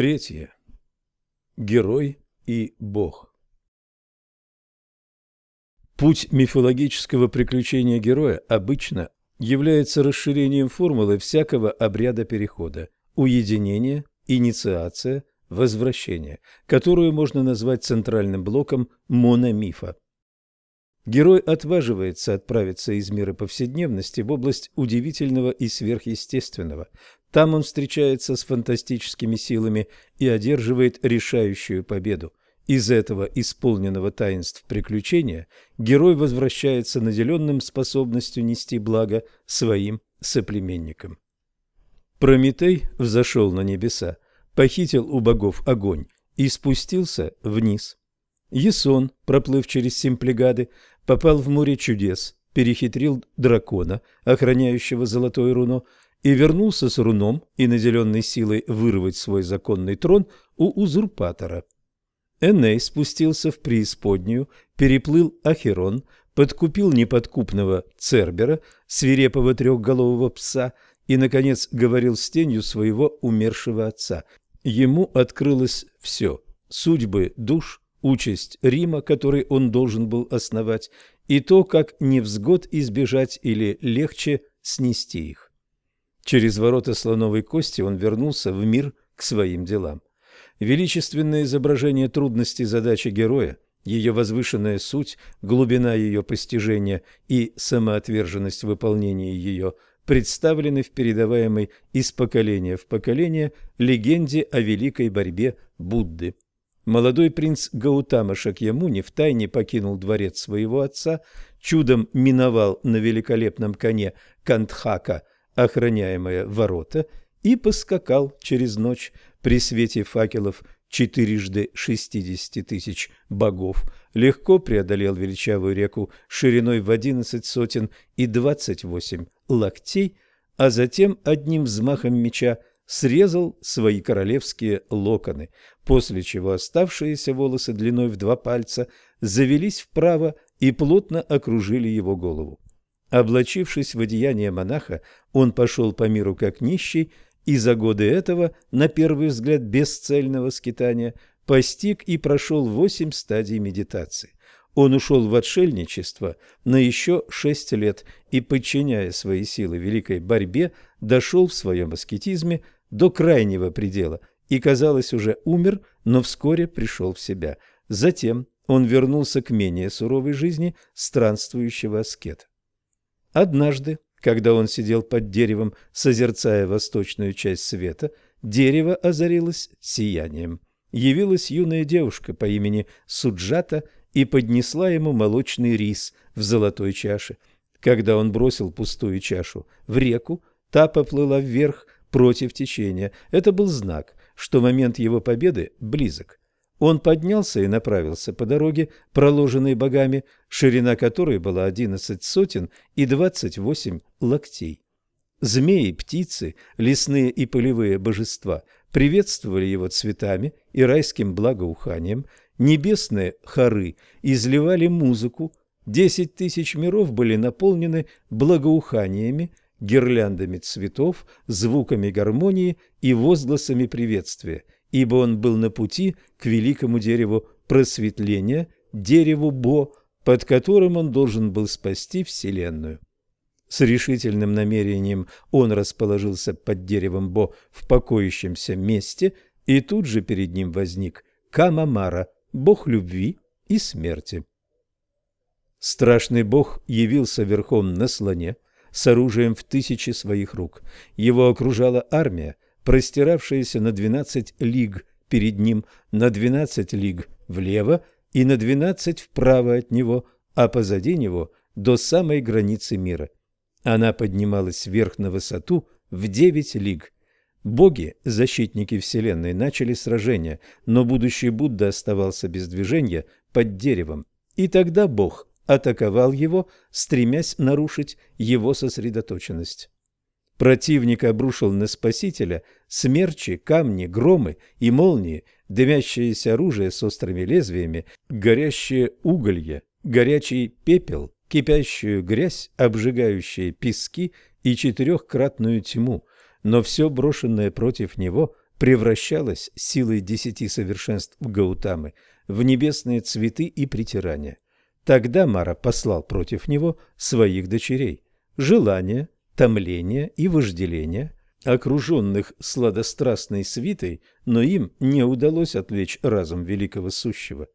Третье. Герой и Бог. Путь мифологического приключения героя обычно является расширением формулы всякого обряда перехода, уединения, инициация, возвращения, которую можно назвать центральным блоком мономифа. Герой отваживается отправиться из мира повседневности в область удивительного и сверхъестественного. Там он встречается с фантастическими силами и одерживает решающую победу. Из этого исполненного таинств приключения герой возвращается наделенным способностью нести благо своим соплеменникам. Прометей взошел на небеса, похитил у богов огонь и спустился вниз. Ясон, проплыв через Симплегады, попал в море чудес, перехитрил дракона, охраняющего золотое руно, и вернулся с руном и наделенной силой вырвать свой законный трон у узурпатора. Эней спустился в преисподнюю, переплыл Ахерон, подкупил неподкупного Цербера, свирепого трехголового пса, и, наконец, говорил с тенью своего умершего отца. Ему открылось все – судьбы душ, участь Рима, который он должен был основать, и то, как невзгод избежать или легче снести их. Через ворота слоновой кости он вернулся в мир к своим делам. Величественное изображение трудностей задачи героя, ее возвышенная суть, глубина ее постижения и самоотверженность выполнения ее представлены в передаваемой из поколения в поколение легенде о великой борьбе Будды. Молодой принц Гаутама Шакьямуни втайне покинул дворец своего отца, чудом миновал на великолепном коне Кантхака охраняемые ворота и поскакал через ночь при свете факелов четырежды шестидесяти тысяч богов, легко преодолел величавую реку шириной в одиннадцать сотен и двадцать восемь локтей, а затем одним взмахом меча срезал свои королевские локоны, после чего оставшиеся волосы длиной в два пальца завелись вправо и плотно окружили его голову. Облачившись в одеяние монаха, он пошел по миру как нищий, и за годы этого, на первый взгляд бесцельного скитания, постиг и прошел восемь стадий медитации. Он ушел в отшельничество на еще шесть лет и, подчиняя свои силы великой борьбе, дошел в своем аскетизме до крайнего предела и, казалось, уже умер, но вскоре пришел в себя. Затем он вернулся к менее суровой жизни странствующего аскета. Однажды, когда он сидел под деревом, созерцая восточную часть света, дерево озарилось сиянием. Явилась юная девушка по имени Суджата и поднесла ему молочный рис в золотой чаше. Когда он бросил пустую чашу в реку, та поплыла вверх, против течения. Это был знак, что момент его победы близок. Он поднялся и направился по дороге, проложенной богами, ширина которой была одиннадцать сотен и двадцать восемь локтей. Змеи, птицы, лесные и полевые божества приветствовали его цветами и райским благоуханием, небесные хоры изливали музыку, десять тысяч миров были наполнены благоуханиями, гирляндами цветов, звуками гармонии и возгласами приветствия, ибо он был на пути к великому дереву просветления, дереву Бо, под которым он должен был спасти Вселенную. С решительным намерением он расположился под деревом Бо в покоящемся месте, и тут же перед ним возник Камамара, бог любви и смерти. Страшный бог явился верхом на слоне – с оружием в тысячи своих рук. Его окружала армия, простиравшаяся на двенадцать лиг перед ним, на двенадцать лиг влево и на двенадцать вправо от него, а позади него до самой границы мира. Она поднималась вверх на высоту в девять лиг. Боги, защитники Вселенной, начали сражение, но будущий Будда оставался без движения под деревом. И тогда Бог атаковал его, стремясь нарушить его сосредоточенность. Противник обрушил на спасителя смерчи, камни, громы и молнии, дымящееся оружие с острыми лезвиями, горящее уголье, горячий пепел, кипящую грязь, обжигающие пески и четырехкратную тьму, но все брошенное против него превращалась силой десяти совершенств Гаутамы в небесные цветы и притирания. Тогда Мара послал против него своих дочерей – желание, томление и вожделение, окруженных сладострастной свитой, но им не удалось отвлечь разум великого сущего.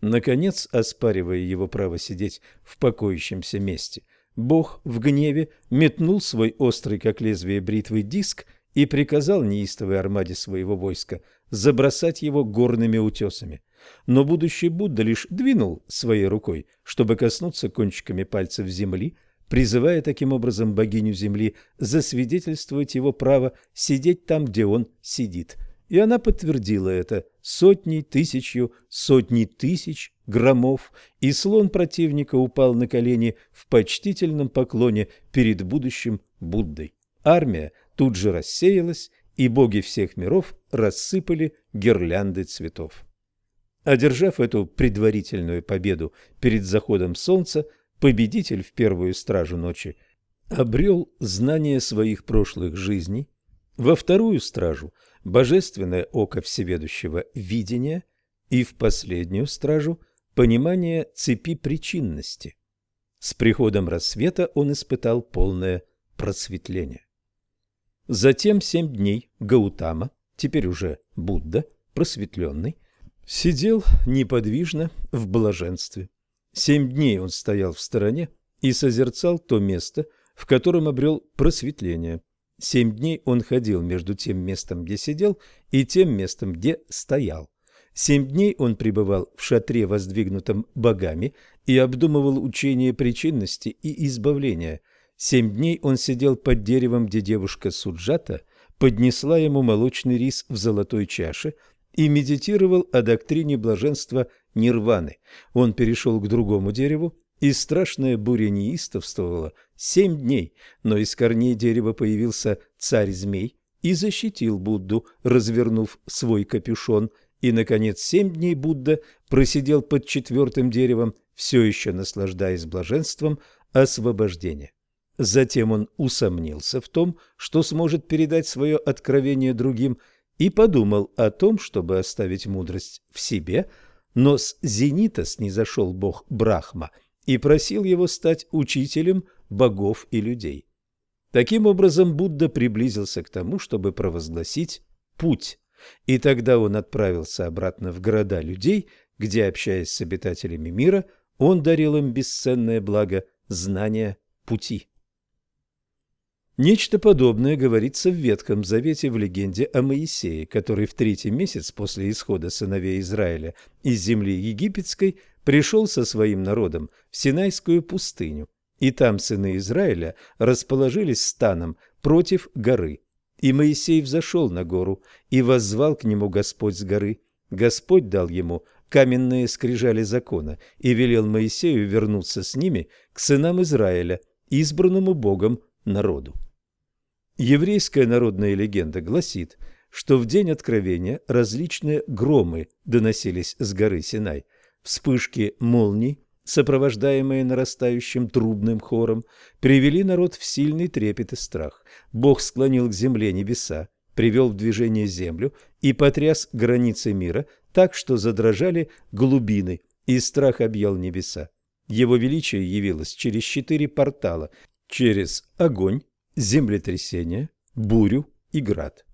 Наконец, оспаривая его право сидеть в покоящемся месте, Бог в гневе метнул свой острый, как лезвие бритвы, диск и приказал неистовой армаде своего войска забросать его горными утесами. Но будущий Будда лишь двинул своей рукой, чтобы коснуться кончиками пальцев земли, призывая таким образом богиню земли засвидетельствовать его право сидеть там, где он сидит. И она подтвердила это сотней, тысячью, сотней тысяч громов, и слон противника упал на колени в почтительном поклоне перед будущим Буддой. Армия тут же рассеялась, и боги всех миров рассыпали гирлянды цветов. Одержав эту предварительную победу перед заходом солнца, победитель в первую стражу ночи обрел знание своих прошлых жизней, во вторую стражу – божественное око всеведущего видения и в последнюю стражу – понимание цепи причинности. С приходом рассвета он испытал полное просветление. Затем семь дней Гаутама, теперь уже Будда, просветленный, сидел неподвижно в блаженстве. Семь дней он стоял в стороне и созерцал то место, в котором обрел просветление. Семь дней он ходил между тем местом, где сидел, и тем местом, где стоял. Семь дней он пребывал в шатре, воздвигнутом богами, и обдумывал учение причинности и избавления – Семь дней он сидел под деревом, где девушка Суджата поднесла ему молочный рис в золотой чаше и медитировал о доктрине блаженства нирваны. Он перешел к другому дереву, и страшная буря неистовствовала семь дней, но из корней дерева появился царь-змей и защитил Будду, развернув свой капюшон, и, наконец, семь дней Будда просидел под четвертым деревом, все еще наслаждаясь блаженством освобождения. Затем он усомнился в том, что сможет передать свое откровение другим, и подумал о том, чтобы оставить мудрость в себе, но с зенита снизошел бог Брахма и просил его стать учителем богов и людей. Таким образом, Будда приблизился к тому, чтобы провозгласить путь, и тогда он отправился обратно в города людей, где, общаясь с обитателями мира, он дарил им бесценное благо знания пути. Нечто подобное говорится в Ветхом Завете в легенде о Моисее, который в третий месяц после исхода сыновей Израиля из земли египетской пришел со своим народом в Синайскую пустыню, и там сыны Израиля расположились станом против горы. И Моисей взошел на гору, и воззвал к нему Господь с горы. Господь дал ему каменные скрижали закона и велел Моисею вернуться с ними к сынам Израиля, избранному Богом народу. Еврейская народная легенда гласит, что в день откровения различные громы доносились с горы Синай, вспышки молний, сопровождаемые нарастающим трубным хором, привели народ в сильный трепет и страх. Бог склонил к земле небеса, привел в движение землю и потряс границы мира так, что задрожали глубины, и страх объял небеса. Его величие явилось через четыре портала – через огонь, землетрясение, бурю и град.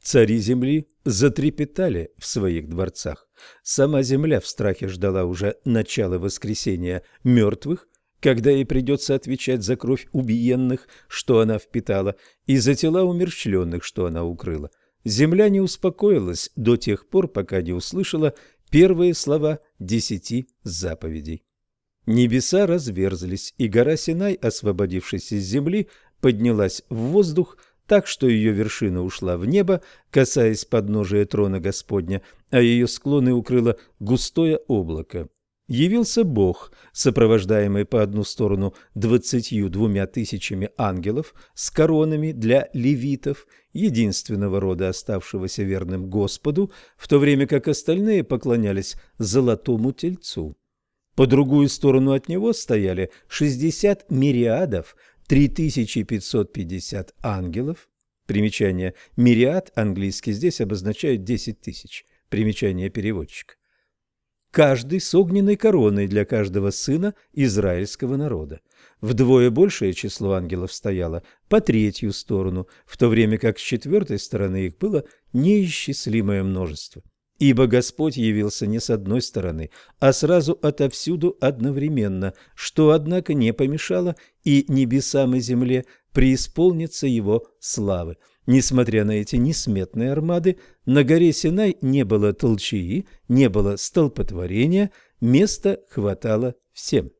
Цари земли затрепетали в своих дворцах. Сама земля в страхе ждала уже начала воскресения мертвых, когда ей придется отвечать за кровь убиенных, что она впитала, и за тела умерщвленных, что она укрыла. Земля не успокоилась до тех пор, пока не услышала первые слова десяти заповедей. Небеса разверзлись, и гора Синай, освободившись из земли, поднялась в воздух, так что ее вершина ушла в небо, касаясь подножия трона Господня, а ее склоны укрыло густое облако. Явился Бог, сопровождаемый по одну сторону двадцатью двумя тысячами ангелов с коронами для левитов, единственного рода оставшегося верным Господу, в то время как остальные поклонялись золотому тельцу. По другую сторону от него стояли шестьдесят мириадов 3550 ангелов, Примечание «мириад» английский здесь обозначает 10 тысяч. Примечание переводчика. Каждый с огненной короной для каждого сына израильского народа. Вдвое большее число ангелов стояло по третью сторону, в то время как с четвертой стороны их было неисчислимое множество. Ибо Господь явился не с одной стороны, а сразу отовсюду одновременно, что, однако, не помешало и небесам и земле преисполнится его славы. Несмотря на эти несметные армады, на горе Синай не было толчии, не было столпотворения, места хватало всем.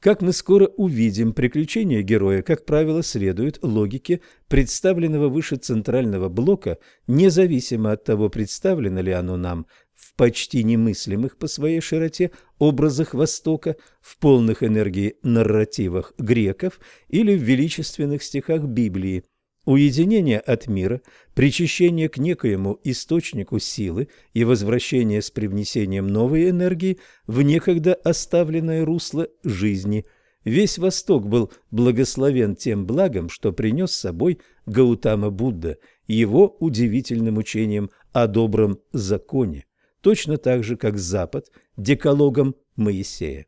Как мы скоро увидим, приключения героя, как правило, следуют логике представленного выше центрального блока, независимо от того, представлено ли оно нам в почти немыслимых по своей широте образах Востока, в полных энергии нарративах греков или в величественных стихах Библии. Уединение от мира, причащение к некоему источнику силы и возвращение с привнесением новой энергии в некогда оставленное русло жизни. Весь Восток был благословен тем благом, что принес с собой Гаутама Будда, его удивительным учением о добром законе точно так же, как Запад декалогом Моисея.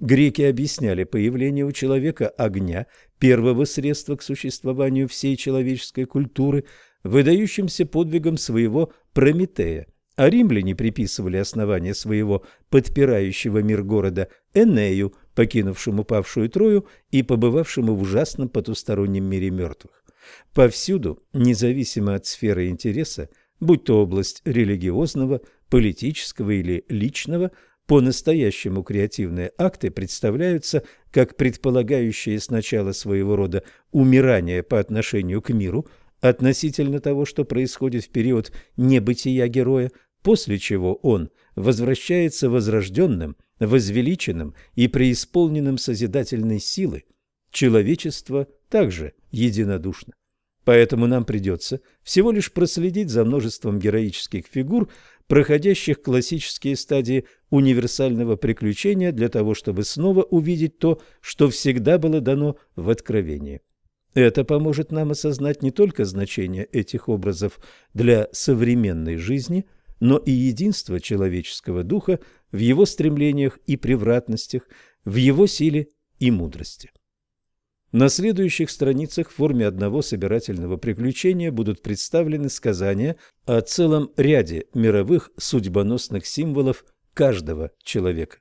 Греки объясняли появление у человека огня, первого средства к существованию всей человеческой культуры, выдающимся подвигом своего Прометея, а римляне приписывали основание своего подпирающего мир города Энею, покинувшему павшую Трою и побывавшему в ужасном потустороннем мире мертвых. Повсюду, независимо от сферы интереса, будь то область религиозного, политического или личного, по-настоящему креативные акты представляются как предполагающие сначала своего рода умирание по отношению к миру относительно того, что происходит в период небытия героя, после чего он возвращается возрожденным, возвеличенным и преисполненным созидательной силы. Человечество также единодушно. Поэтому нам придется всего лишь проследить за множеством героических фигур, проходящих классические стадии универсального приключения для того, чтобы снова увидеть то, что всегда было дано в откровении. Это поможет нам осознать не только значение этих образов для современной жизни, но и единство человеческого духа в его стремлениях и превратностях, в его силе и мудрости. На следующих страницах в форме одного собирательного приключения будут представлены сказания о целом ряде мировых судьбоносных символов каждого человека.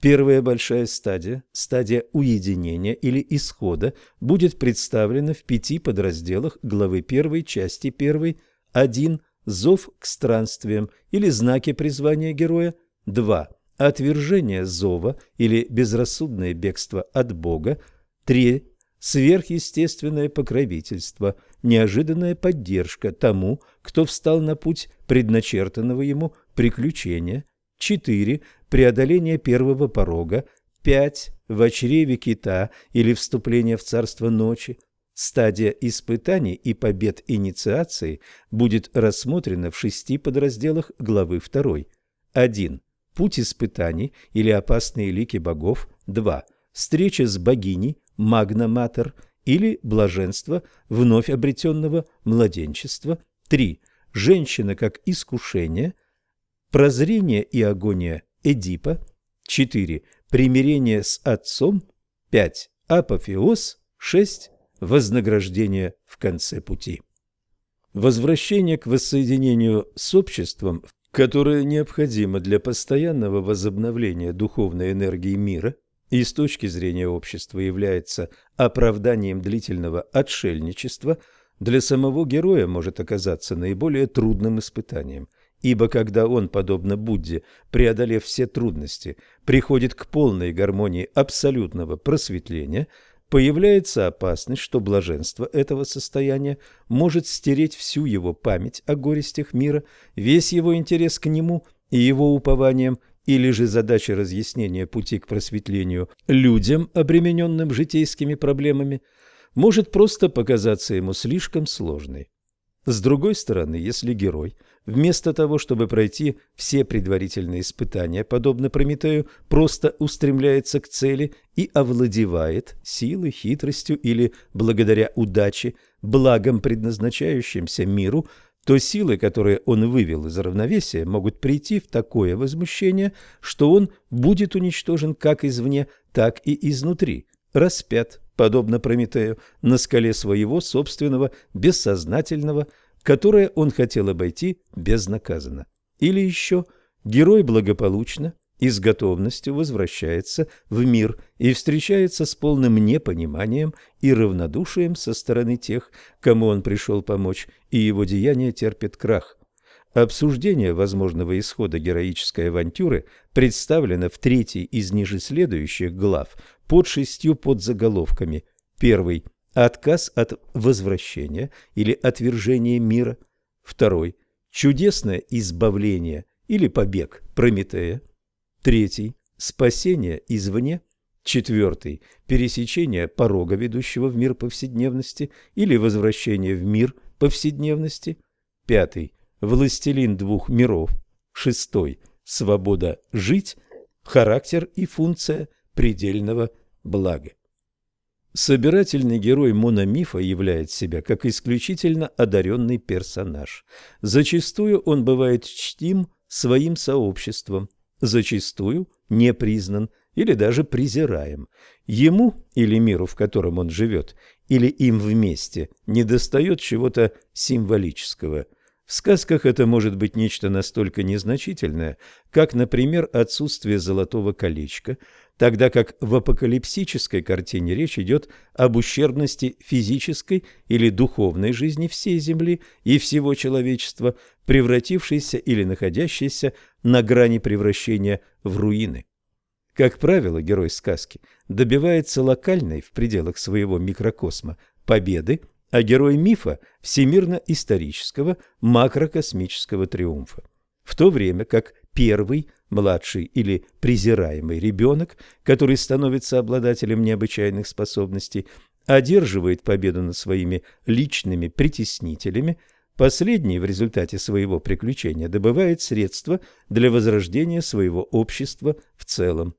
Первая большая стадия, стадия уединения или исхода, будет представлена в пяти подразделах главы 1 части 1, 1 зов к странствиям или знаки призвания героя, 2 отвержение зова или безрассудное бегство от Бога, 3 сверхъестественное покровительство, неожиданная поддержка тому, кто встал на путь предначертанного ему приключения, 4. Преодоление первого порога, 5. В чреве кита или вступление в царство ночи. Стадия испытаний и побед инициации будет рассмотрена в шести подразделах главы 2. 1. Путь испытаний или опасные лики богов. 2. Встреча с богиней магна-матер или блаженство вновь обретенного младенчества. 3. Женщина как искушение. Прозрение и агония Эдипа. 4. Примирение с отцом. 5. Апофеоз. 6. Вознаграждение в конце пути. Возвращение к воссоединению с обществом, которое необходимо для постоянного возобновления духовной энергии мира – и с точки зрения общества является оправданием длительного отшельничества, для самого героя может оказаться наиболее трудным испытанием, ибо когда он, подобно Будде, преодолев все трудности, приходит к полной гармонии абсолютного просветления, появляется опасность, что блаженство этого состояния может стереть всю его память о горестях мира, весь его интерес к нему и его упованием или же задача разъяснения пути к просветлению людям, обремененным житейскими проблемами, может просто показаться ему слишком сложной. С другой стороны, если герой, вместо того, чтобы пройти все предварительные испытания, подобно Прометею, просто устремляется к цели и овладевает силой, хитростью или, благодаря удаче, благом, предназначающимся миру, то силы, которые он вывел из равновесия, могут прийти в такое возмущение, что он будет уничтожен как извне, так и изнутри, распят, подобно Прометею, на скале своего собственного бессознательного, которое он хотел обойти безнаказанно. Или еще герой благополучно и с готовностью возвращается в мир и встречается с полным непониманием и равнодушием со стороны тех, кому он пришел помочь, и его деяние терпит крах. Обсуждение возможного исхода героической авантюры представлено в третьей из ниже следующих глав под шестью подзаголовками. Первый – отказ от возвращения или отвержения мира. Второй – чудесное избавление или побег Прометея. Третий – спасение извне. Четвертый – пересечение порога, ведущего в мир повседневности, или возвращение в мир повседневности. Пятый – властелин двух миров. Шестой – свобода жить, характер и функция предельного блага. Собирательный герой мономифа являет себя как исключительно одаренный персонаж. Зачастую он бывает чтим своим сообществом, зачастую не признан или даже презираем. Ему или миру, в котором он живет, или им вместе недостает чего-то символического – в сказках это может быть нечто настолько незначительное, как, например, отсутствие золотого колечка, тогда как в апокалипсической картине речь идет об ущербности физической или духовной жизни всей Земли и всего человечества, превратившейся или находящейся на грани превращения в руины. Как правило, герой сказки добивается локальной в пределах своего микрокосма победы, а герой мифа – всемирно-исторического макрокосмического триумфа. В то время как первый младший или презираемый ребенок, который становится обладателем необычайных способностей, одерживает победу над своими личными притеснителями, последний в результате своего приключения добывает средства для возрождения своего общества в целом.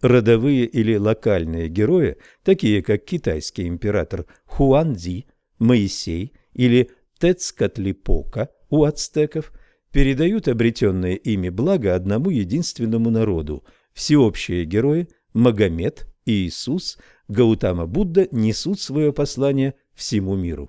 Родовые или локальные герои, такие как китайский император Хуанзи, Моисей или Тецкатлипока у ацтеков – передают обретенное ими благо одному единственному народу. Всеобщие герои Магомед и Иисус, Гаутама Будда несут свое послание всему миру.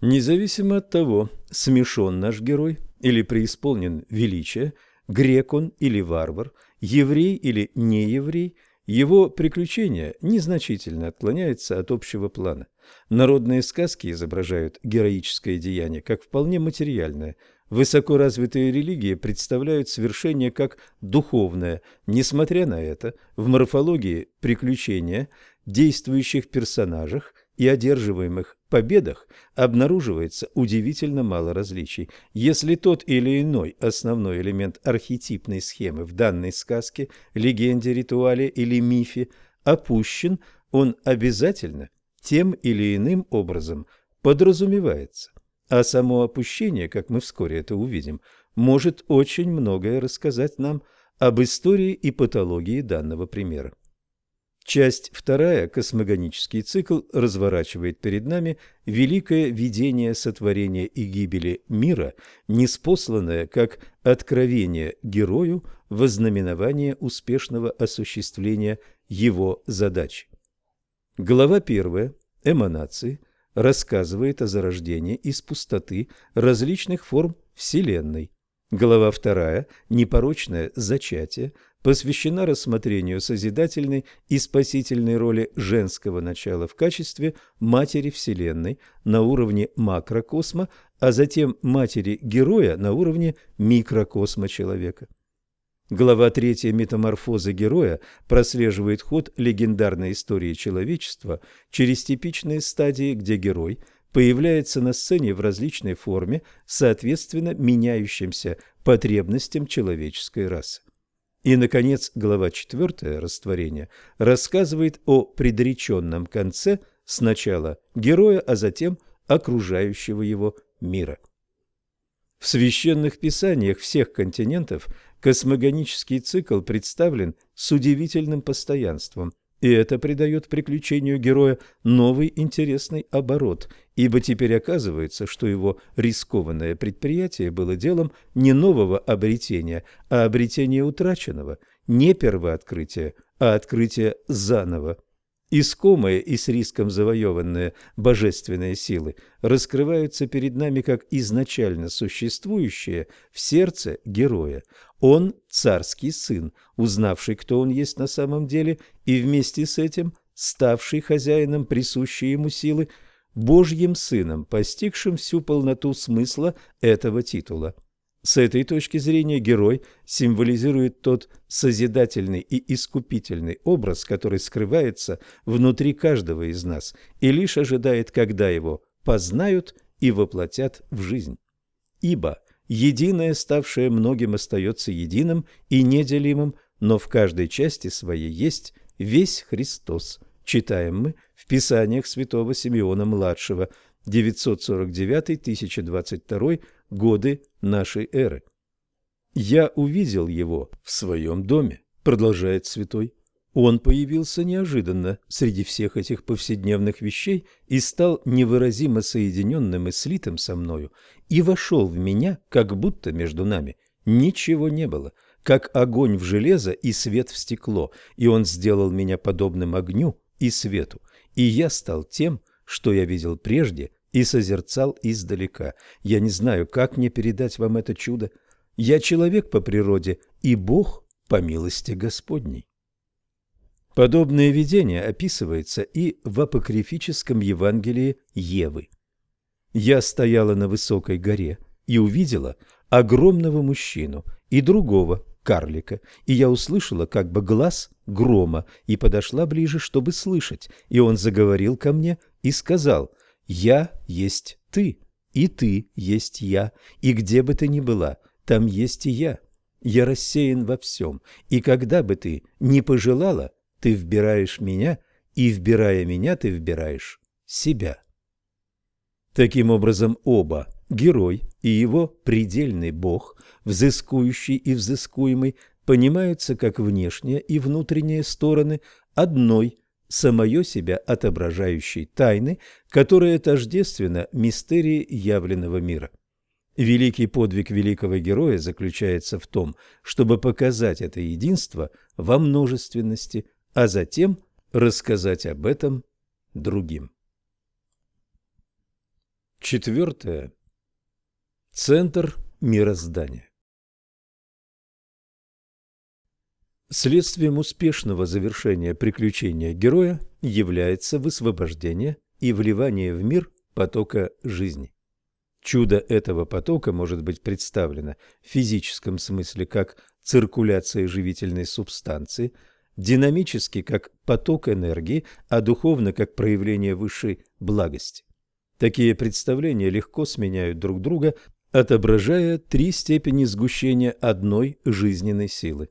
Независимо от того, смешон наш герой или преисполнен величия, грек он или варвар, еврей или нееврей, его приключения незначительно отклоняются от общего плана. Народные сказки изображают героическое деяние как вполне материальное – Высокоразвитые религии представляют свершение как духовное. Несмотря на это, в морфологии приключения, действующих персонажах и одерживаемых победах обнаруживается удивительно мало различий. Если тот или иной основной элемент архетипной схемы в данной сказке, легенде, ритуале или мифе опущен, он обязательно тем или иным образом подразумевается. А само опущение, как мы вскоре это увидим, может очень многое рассказать нам об истории и патологии данного примера. Часть вторая, космогонический цикл, разворачивает перед нами великое видение сотворения и гибели мира, неспосланное как откровение герою во знаменование успешного осуществления его задачи. Глава первая. Эманации – рассказывает о зарождении из пустоты различных форм Вселенной. Глава вторая «Непорочное зачатие» посвящена рассмотрению созидательной и спасительной роли женского начала в качестве матери Вселенной на уровне макрокосма, а затем матери-героя на уровне микрокосма человека. Глава 3 «Метаморфозы героя» прослеживает ход легендарной истории человечества через типичные стадии, где герой появляется на сцене в различной форме, соответственно меняющимся потребностям человеческой расы. И, наконец, глава 4 «Растворение» рассказывает о предреченном конце сначала героя, а затем окружающего его мира. В священных писаниях всех континентов космогонический цикл представлен с удивительным постоянством, и это придает приключению героя новый интересный оборот, ибо теперь оказывается, что его рискованное предприятие было делом не нового обретения, а обретения утраченного, не первооткрытия, а открытия заново. Искомые и с риском завоеванные божественные силы раскрываются перед нами как изначально существующие в сердце героя. Он – царский сын, узнавший, кто он есть на самом деле, и вместе с этим ставший хозяином присущей ему силы, Божьим сыном, постигшим всю полноту смысла этого титула. С этой точки зрения герой символизирует тот созидательный и искупительный образ, который скрывается внутри каждого из нас и лишь ожидает, когда его познают и воплотят в жизнь. Ибо единое, ставшее многим, остается единым и неделимым, но в каждой части своей есть весь Христос. Читаем мы в Писаниях святого Симеона-младшего, 949-1022 годы нашей эры. «Я увидел его в своем доме», — продолжает святой. Он появился неожиданно среди всех этих повседневных вещей и стал невыразимо соединенным и слитым со мною, и вошел в меня, как будто между нами ничего не было, как огонь в железо и свет в стекло, и он сделал меня подобным огню и свету, и я стал тем, что я видел прежде и созерцал издалека. Я не знаю, как мне передать вам это чудо. Я человек по природе и Бог по милости Господней. Подобное видение описывается и в апокрифическом Евангелии Евы. «Я стояла на высокой горе и увидела огромного мужчину и другого карлика, и я услышала как бы глаз грома и подошла ближе, чтобы слышать, и он заговорил ко мне и сказал – я есть ты, и ты есть я, и где бы ты ни была, там есть и я. Я рассеян во всем, и когда бы ты ни пожелала, ты вбираешь меня, и, вбирая меня, ты вбираешь себя. Таким образом, оба, герой и его предельный бог, взыскующий и взыскуемый, понимаются как внешние и внутренние стороны одной самое себя отображающей тайны, которая тождественна мистерии явленного мира. Великий подвиг великого героя заключается в том, чтобы показать это единство во множественности, а затем рассказать об этом другим. Четвертое. Центр мироздания. Следствием успешного завершения приключения героя является высвобождение и вливание в мир потока жизни. Чудо этого потока может быть представлено в физическом смысле как циркуляция живительной субстанции, динамически как поток энергии, а духовно как проявление высшей благости. Такие представления легко сменяют друг друга, отображая три степени сгущения одной жизненной силы.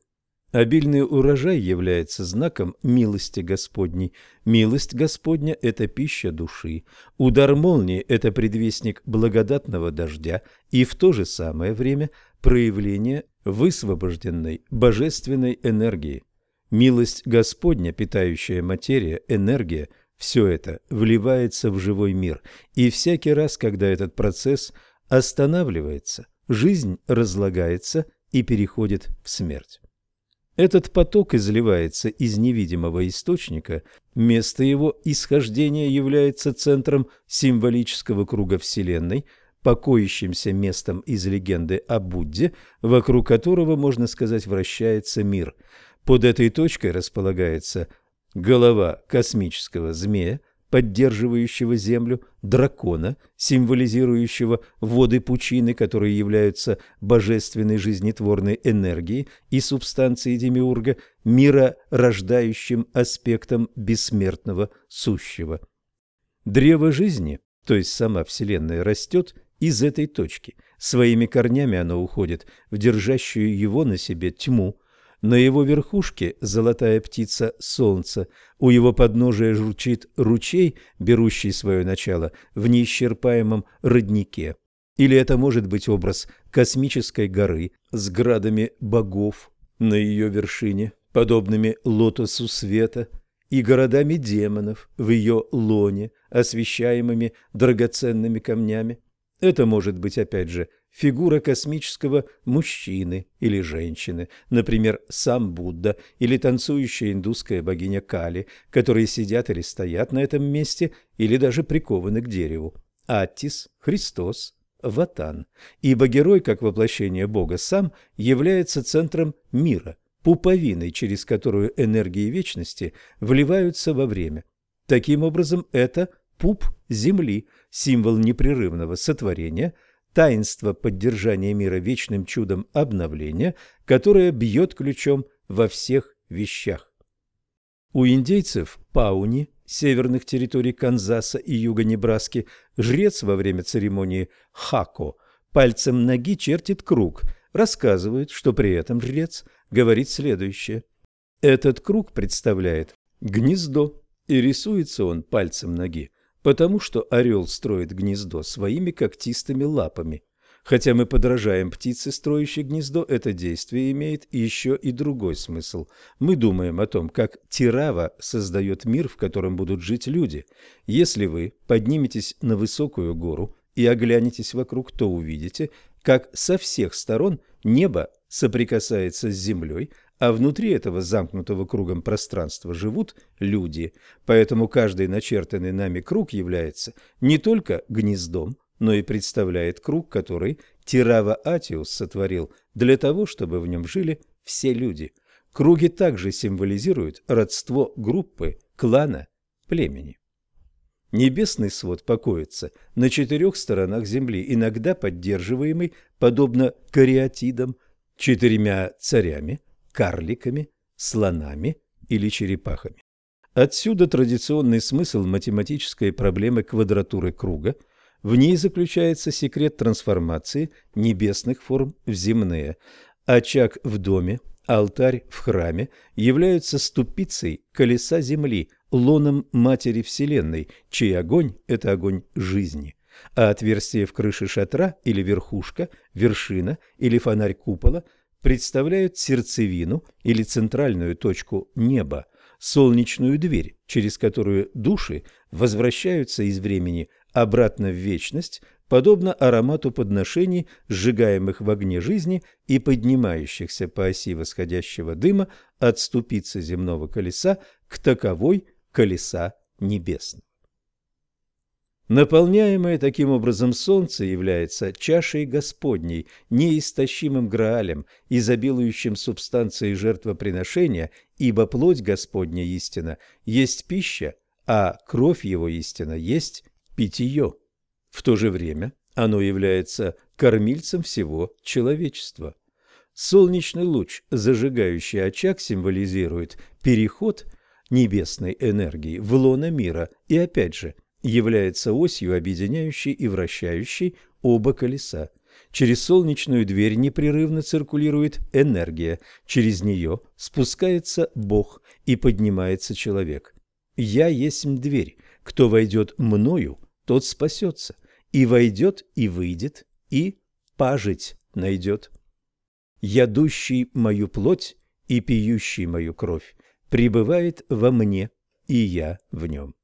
Обильный урожай является знаком милости Господней. Милость Господня – это пища души. Удар молнии – это предвестник благодатного дождя и в то же самое время проявление высвобожденной божественной энергии. Милость Господня, питающая материя, энергия – все это вливается в живой мир. И всякий раз, когда этот процесс останавливается, жизнь разлагается и переходит в смерть. Этот поток изливается из невидимого источника, место его исхождения является центром символического круга Вселенной, покоящимся местом из легенды о Будде, вокруг которого, можно сказать, вращается мир. Под этой точкой располагается голова космического змея, поддерживающего Землю, дракона, символизирующего воды пучины, которые являются божественной жизнетворной энергией и субстанцией Демиурга, мира рождающим аспектом бессмертного сущего. Древо жизни, то есть сама Вселенная, растет из этой точки. Своими корнями оно уходит в держащую его на себе тьму, на его верхушке золотая птица солнца, у его подножия журчит ручей, берущий свое начало в неисчерпаемом роднике. Или это может быть образ космической горы с градами богов на ее вершине, подобными лотосу света, и городами демонов в ее лоне, освещаемыми драгоценными камнями. Это может быть, опять же, фигура космического мужчины или женщины, например, сам Будда или танцующая индусская богиня Кали, которые сидят или стоят на этом месте или даже прикованы к дереву. Аттис, Христос, Ватан. Ибо герой, как воплощение Бога сам, является центром мира, пуповиной, через которую энергии вечности вливаются во время. Таким образом, это пуп Земли, символ непрерывного сотворения – таинство поддержания мира вечным чудом обновления, которое бьет ключом во всех вещах. У индейцев Пауни, северных территорий Канзаса и юга Небраски, жрец во время церемонии Хако пальцем ноги чертит круг, рассказывает, что при этом жрец говорит следующее. Этот круг представляет гнездо, и рисуется он пальцем ноги потому что орел строит гнездо своими когтистыми лапами. Хотя мы подражаем птице, строящей гнездо, это действие имеет еще и другой смысл. Мы думаем о том, как Тирава создает мир, в котором будут жить люди. Если вы подниметесь на высокую гору и оглянетесь вокруг, то увидите, как со всех сторон небо соприкасается с землей, а внутри этого замкнутого кругом пространства живут люди, поэтому каждый начертанный нами круг является не только гнездом, но и представляет круг, который Тирава Атиус сотворил для того, чтобы в нем жили все люди. Круги также символизируют родство группы, клана, племени. Небесный свод покоится на четырех сторонах Земли, иногда поддерживаемый, подобно кариатидам, четырьмя царями – карликами, слонами или черепахами. Отсюда традиционный смысл математической проблемы квадратуры круга. В ней заключается секрет трансформации небесных форм в земные. Очаг в доме, алтарь в храме являются ступицей колеса земли, лоном матери Вселенной, чей огонь – это огонь жизни. А отверстие в крыше шатра или верхушка, вершина или фонарь купола – представляют сердцевину или центральную точку неба, солнечную дверь, через которую души возвращаются из времени обратно в вечность, подобно аромату подношений, сжигаемых в огне жизни и поднимающихся по оси восходящего дыма от ступицы земного колеса к таковой колеса небесного. Наполняемое таким образом солнце является чашей Господней, неистощимым Граалем, изобилующим субстанцией жертвоприношения, ибо плоть Господня истина есть пища, а кровь его истина есть питье. В то же время оно является кормильцем всего человечества. Солнечный луч, зажигающий очаг, символизирует переход небесной энергии в лоно мира и, опять же, является осью, объединяющей и вращающей оба колеса. Через солнечную дверь непрерывно циркулирует энергия, через нее спускается Бог и поднимается человек. «Я есть дверь, кто войдет мною, тот спасется, и войдет, и выйдет, и пажить найдет. Ядущий мою плоть и пьющий мою кровь пребывает во мне, и я в нем».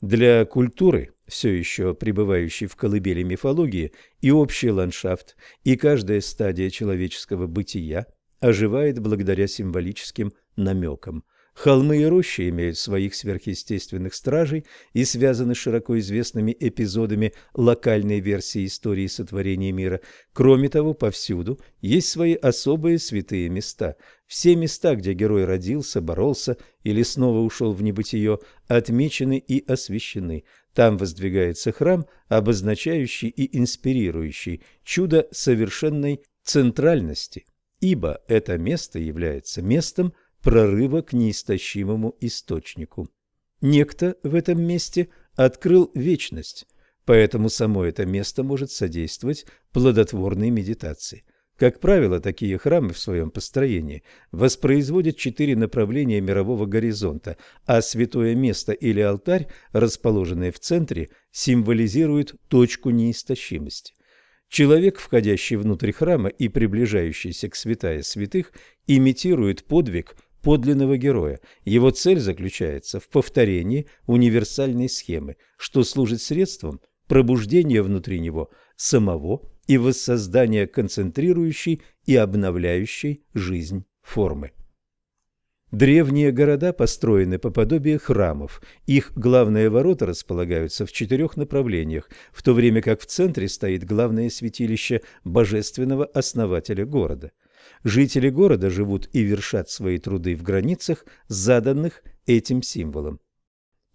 Для культуры, все еще пребывающей в колыбели мифологии, и общий ландшафт, и каждая стадия человеческого бытия оживает благодаря символическим намекам – Холмы и рощи имеют своих сверхъестественных стражей и связаны с широко известными эпизодами локальной версии истории сотворения мира. Кроме того, повсюду есть свои особые святые места. Все места, где герой родился, боролся или снова ушел в небытие, отмечены и освящены. Там воздвигается храм, обозначающий и инспирирующий чудо совершенной центральности, ибо это место является местом, прорыва к неистощимому источнику. Некто в этом месте открыл вечность, поэтому само это место может содействовать плодотворной медитации. Как правило, такие храмы в своем построении воспроизводят четыре направления мирового горизонта, а святое место или алтарь, расположенные в центре, символизируют точку неистощимости. Человек, входящий внутрь храма и приближающийся к святая святых, имитирует подвиг подлинного героя. Его цель заключается в повторении универсальной схемы, что служит средством пробуждения внутри него самого и воссоздания концентрирующей и обновляющей жизнь формы. Древние города построены по подобию храмов. Их главные ворота располагаются в четырех направлениях, в то время как в центре стоит главное святилище божественного основателя города. Жители города живут и вершат свои труды в границах, заданных этим символом.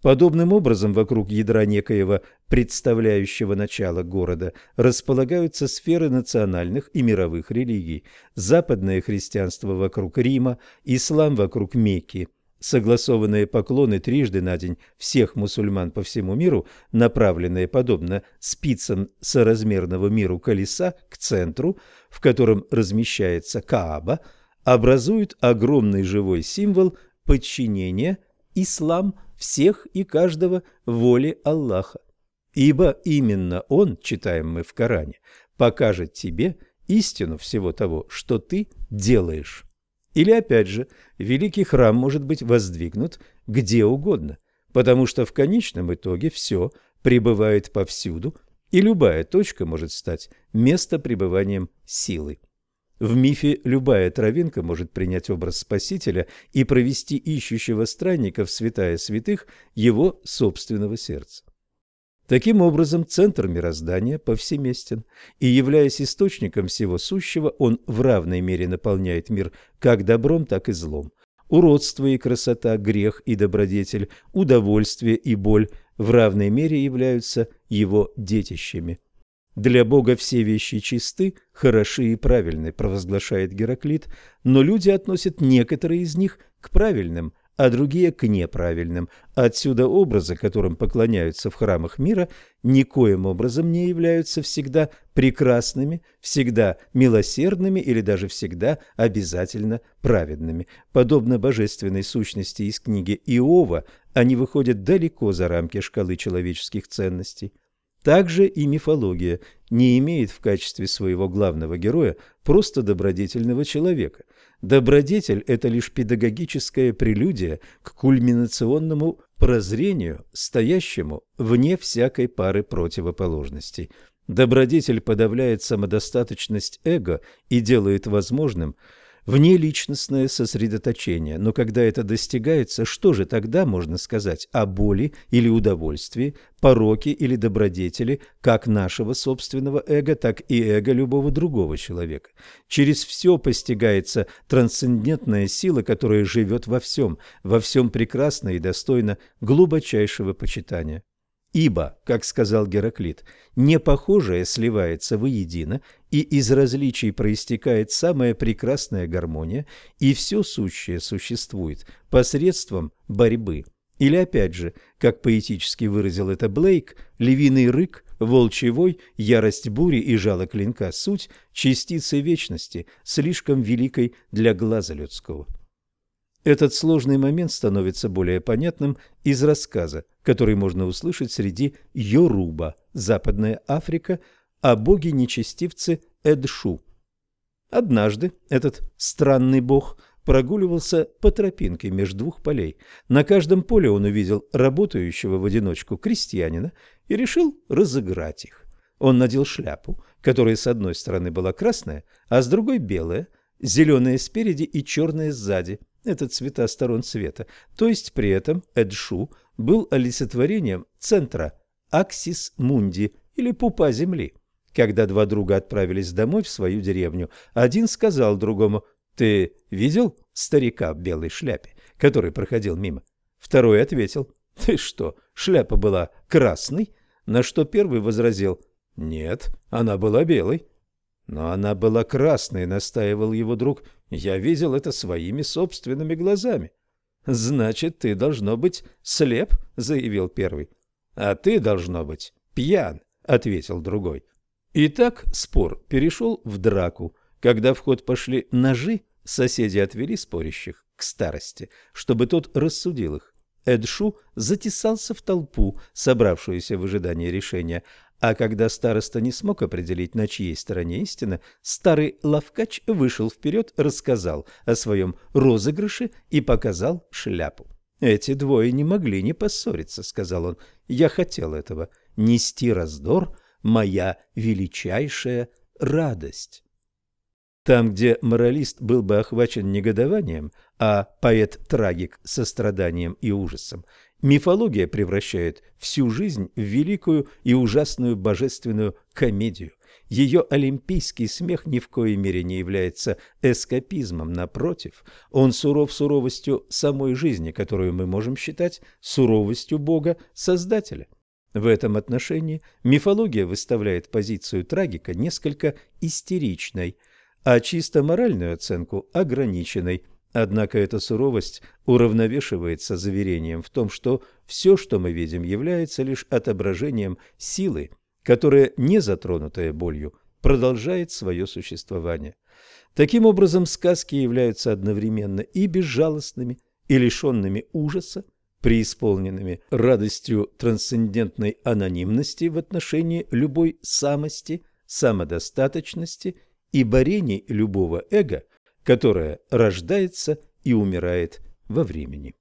Подобным образом вокруг ядра некоего представляющего начало города располагаются сферы национальных и мировых религий. Западное христианство вокруг Рима, ислам вокруг Мекки. Согласованные поклоны трижды на день всех мусульман по всему миру, направленные подобно спицам соразмерного миру колеса к центру, в котором размещается Кааба, образуют огромный живой символ подчинения ислам всех и каждого воле Аллаха. Ибо именно Он, читаем мы в Коране, покажет тебе истину всего того, что ты делаешь. Или опять же, великий храм может быть воздвигнут где угодно, потому что в конечном итоге все пребывает повсюду, и любая точка может стать местопребыванием силы. В мифе любая травинка может принять образ Спасителя и провести ищущего странника в святая святых его собственного сердца. Таким образом, центр мироздания повсеместен, и, являясь источником всего сущего, он в равной мере наполняет мир как добром, так и злом. Уродство и красота, грех и добродетель, удовольствие и боль в равной мере являются его детищами. Для Бога все вещи чисты, хороши и правильны, провозглашает Гераклит, но люди относят некоторые из них к правильным, а другие к неправильным. Отсюда образы, которым поклоняются в храмах мира, никоим образом не являются всегда прекрасными, всегда милосердными или даже всегда обязательно праведными. Подобно божественной сущности из книги Иова, они выходят далеко за рамки шкалы человеческих ценностей. Также и мифология не имеет в качестве своего главного героя просто добродетельного человека. Добродетель – это лишь педагогическая прелюдия к кульминационному прозрению, стоящему вне всякой пары противоположностей. Добродетель подавляет самодостаточность эго и делает возможным – внеличностное сосредоточение. Но когда это достигается, что же тогда можно сказать о боли или удовольствии, пороке или добродетели, как нашего собственного эго, так и эго любого другого человека? Через все постигается трансцендентная сила, которая живет во всем, во всем прекрасно и достойно глубочайшего почитания. Ибо, как сказал Гераклит, непохожее сливается воедино, и из различий проистекает самая прекрасная гармония, и все сущее существует посредством борьбы. Или опять же, как поэтически выразил это Блейк, львиный рык, волчий вой, ярость бури и жало клинка – суть частицы вечности, слишком великой для глаза людского. Этот сложный момент становится более понятным из рассказа, который можно услышать среди Йоруба, Западная Африка, о боге-нечестивце Эдшу. Однажды этот странный бог прогуливался по тропинке между двух полей. На каждом поле он увидел работающего в одиночку крестьянина и решил разыграть их. Он надел шляпу, которая с одной стороны была красная, а с другой белая, зеленая спереди и черная сзади – это цвета сторон света, то есть при этом Эдшу был олицетворением центра Аксис Мунди или пупа земли. Когда два друга отправились домой в свою деревню, один сказал другому «Ты видел старика в белой шляпе, который проходил мимо?» Второй ответил «Ты что, шляпа была красной?» На что первый возразил «Нет, она была белой». Но она была красной, настаивал его друг. Я видел это своими собственными глазами. Значит, ты должно быть слеп, заявил первый. А ты должно быть пьян, ответил другой. И так спор перешел в драку. Когда в ход пошли ножи, соседи отвели спорящих к старости, чтобы тот рассудил их. Эдшу затесался в толпу, собравшуюся в ожидании решения, а когда староста не смог определить, на чьей стороне истина, старый лавкач вышел вперед, рассказал о своем розыгрыше и показал шляпу. «Эти двое не могли не поссориться», — сказал он. «Я хотел этого. Нести раздор — моя величайшая радость». Там, где моралист был бы охвачен негодованием, а поэт-трагик – состраданием и ужасом, мифология превращает всю жизнь в великую и ужасную божественную комедию. Ее олимпийский смех ни в коей мере не является эскапизмом, напротив, он суров суровостью самой жизни, которую мы можем считать суровостью Бога-Создателя. В этом отношении мифология выставляет позицию трагика несколько истеричной – а чисто моральную оценку ограниченной. Однако эта суровость уравновешивается заверением в том, что все, что мы видим, является лишь отображением силы, которая, не затронутая болью, продолжает свое существование. Таким образом, сказки являются одновременно и безжалостными, и лишенными ужаса, преисполненными радостью трансцендентной анонимности в отношении любой самости, самодостаточности и борений любого эго, которое рождается и умирает во времени.